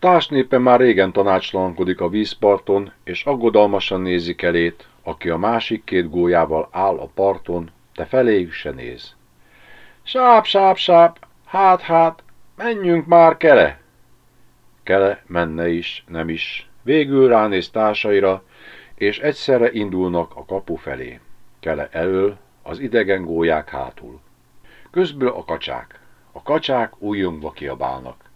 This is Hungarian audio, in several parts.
Társnépe már régen tanácstalankodik a vízparton, és aggodalmasan nézi elét, aki a másik két gólyával áll a parton, te feléjük se néz. Sáp, sáp, sáp, hát, hát, menjünk már, kele! Kele menne is, nem is. Végül ránéz társaira, és egyszerre indulnak a kapu felé. Kele elől, az idegen gólyák hátul. Közből a kacsák. A kacsák újjongva kiabálnak.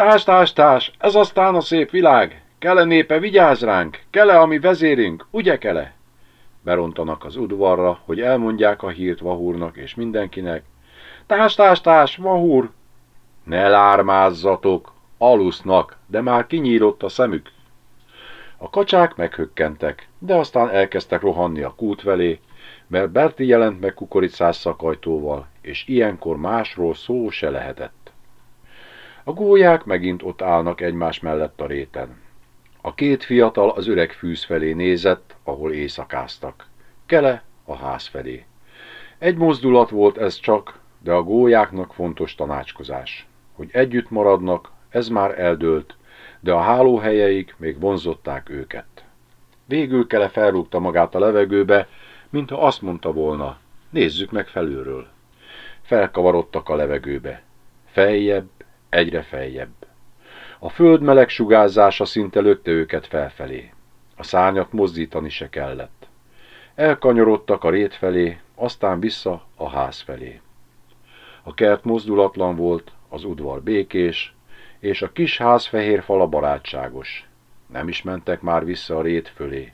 Társ, társ, társ, ez aztán a szép világ! Kele népe, vigyázz ránk! Kele, ami vezérünk, ugye kele? Berontanak az udvarra, hogy elmondják a hírt Vahúrnak és mindenkinek. Társ, társ, társ, Vahúr! Ne lármázzatok, alusznak, de már kinyílott a szemük. A kacsák meghökkentek, de aztán elkezdtek rohanni a kút felé, mert Berti jelent meg kukoricás szakajtóval, és ilyenkor másról szó se lehetett. A gólyák megint ott állnak egymás mellett a réten. A két fiatal az öreg fűz felé nézett, ahol éjszakáztak. Kele a ház felé. Egy mozdulat volt ez csak, de a gólyáknak fontos tanácskozás. Hogy együtt maradnak, ez már eldőlt, de a hálóhelyeik még vonzották őket. Végül Kele felrúgta magát a levegőbe, mintha azt mondta volna, nézzük meg felülről. Felkavarodtak a levegőbe. Feljebb, egyre feljebb. A föld meleg sugárzása szinte lökte őket felfelé. A szárnyat mozdítani se kellett. Elkanyarodtak a rét felé, aztán vissza a ház felé. A kert mozdulatlan volt, az udvar békés, és a kis ház fehér fala barátságos. Nem is mentek már vissza a rét fölé.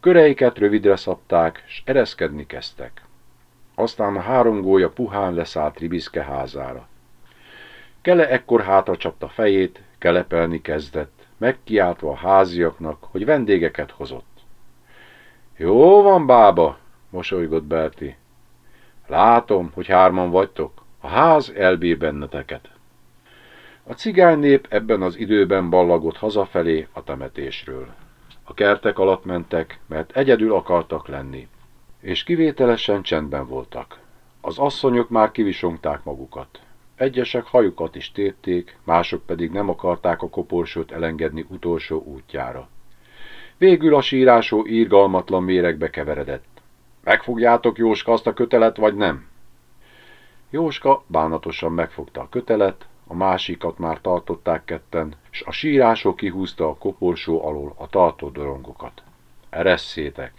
Köreiket rövidre szabták, s ereszkedni kezdtek. Aztán a három gólya puhán leszállt Ribiszke házára. Kele ekkor hátra csapta fejét, kelepelni kezdett, megkiáltva a háziaknak, hogy vendégeket hozott. Jó van, bába, mosolygott Berti. Látom, hogy hárman vagytok, a ház elbír benneteket. A cigánynép ebben az időben ballagott hazafelé a temetésről. A kertek alatt mentek, mert egyedül akartak lenni, és kivételesen csendben voltak. Az asszonyok már kivisongták magukat. Egyesek hajukat is tépték, mások pedig nem akarták a koporsót elengedni utolsó útjára. Végül a sírásó írgalmatlan méregbe keveredett. Megfogjátok Jóska azt a kötelet, vagy nem? Jóska bánatosan megfogta a kötelet, a másikat már tartották ketten, s a sírásó kihúzta a koporsó alól a tartó dorongokat. Eresszétek!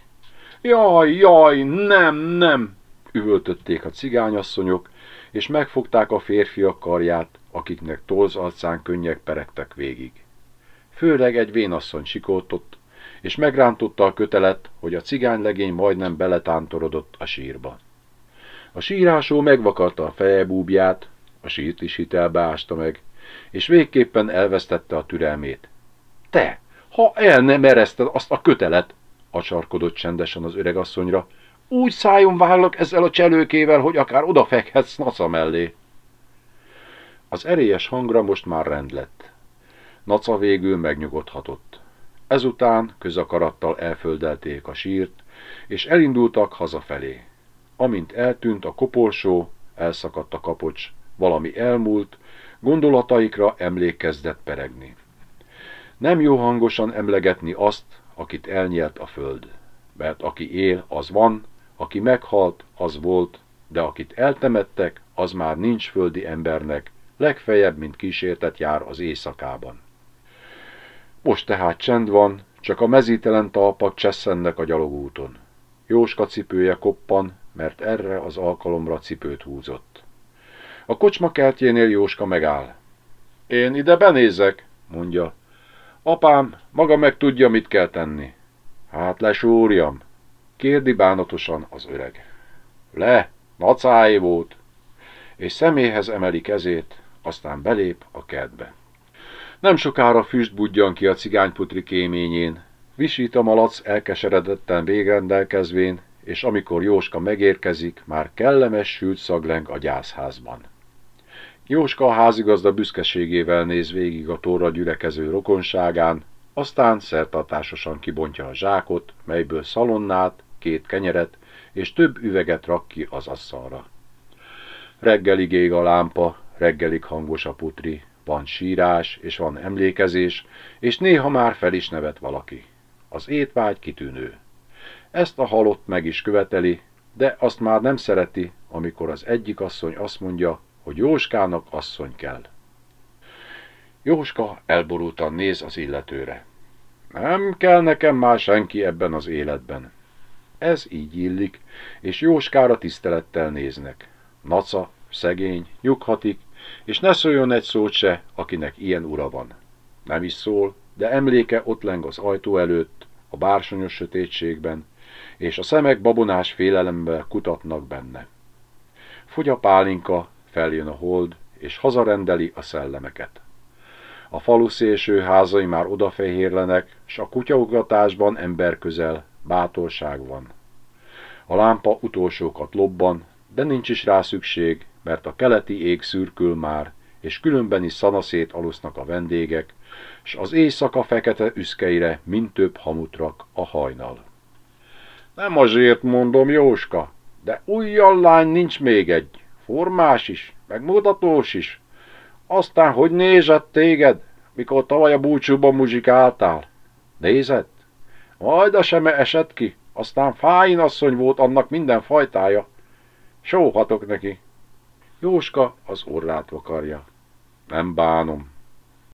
Jaj, jaj, nem, nem! Üvöltötték a cigányasszonyok, és megfogták a férfiak karját, akiknek torz arcán könnyek peregtek végig. Főleg egy vénasszony sikoltott, és megrántotta a kötelet, hogy a cigánylegény majdnem beletántorodott a sírba. A sírásó megvakarta a fejebúbját, a sírt is hitelbe ásta meg, és végképpen elvesztette a türelmét. Te, ha el nem ereszted azt a kötelet, acsarkodott csendesen az öregasszonyra, úgy szájon vállak ezzel a cselőkével, hogy akár odafekhetsz Naca mellé. Az erélyes hangra most már rend lett. Naca végül megnyugodhatott. Ezután közakarattal elföldelték a sírt, és elindultak hazafelé. Amint eltűnt a koporsó, elszakadt a kapocs, valami elmúlt, gondolataikra emlék kezdett peregni. Nem jó hangosan emlegetni azt, akit elnyelt a föld, mert aki él, az van, aki meghalt, az volt, de akit eltemettek, az már nincs földi embernek, legfeljebb, mint kísértet jár az éjszakában. Most tehát csend van, csak a mezítelen talpak csesszennek a gyalogúton. Jóska cipője koppan, mert erre az alkalomra cipőt húzott. A kocsma kertjénél Jóska megáll. Én ide benézek, mondja. Apám, maga meg tudja, mit kell tenni. Hát lesúrjam, kérdi bánatosan az öreg. Le, nacáé volt, és személyhez emeli kezét, aztán belép a kertbe. Nem sokára füst budjan ki a cigányputri kéményén, visít a malac elkeseredetten végrendelkezvén, és amikor Jóska megérkezik, már kellemes sült szagleng a gyászházban. Jóska a házigazda büszkeségével néz végig a torra gyülekező rokonságán, aztán szertartásosan kibontja a zsákot, melyből szalonnát, két kenyeret és több üveget rak ki az asszalra. Reggelig ég a lámpa, reggelig hangos a putri, van sírás, és van emlékezés, és néha már fel is nevet valaki. Az étvágy kitűnő. Ezt a halott meg is követeli, de azt már nem szereti, amikor az egyik asszony azt mondja, hogy Jóskának asszony kell. Jóska elborultan néz az illetőre. Nem kell nekem már senki ebben az életben. Ez így illik, és Jóskára tisztelettel néznek. Naca, szegény, nyughatik, és ne szóljon egy szót se, akinek ilyen ura van. Nem is szól, de emléke ott leng az ajtó előtt, a bársonyos sötétségben, és a szemek babonás félelembe kutatnak benne. Fogy a pálinka, feljön a hold, és hazarendeli a szellemeket. A falu szélső házai már odafehérlenek, s a kutyaugatásban ember közel, bátorság van. A lámpa utolsókat lobban, de nincs is rá szükség, mert a keleti ég szürkül már, és különben is szanaszét alusznak a vendégek, s az éjszaka fekete üszkeire mind több hamutrak a hajnal. Nem azért mondom, Jóska, de újjal lány nincs még egy, formás is, meg mutatós is. Aztán hogy nézett téged, mikor tavaly a búcsúban muzsikáltál? Nézett? Majd a seme esett ki, aztán fáin asszony volt annak minden fajtája. Sóhatok neki. Jóska az orrát vakarja. Nem bánom.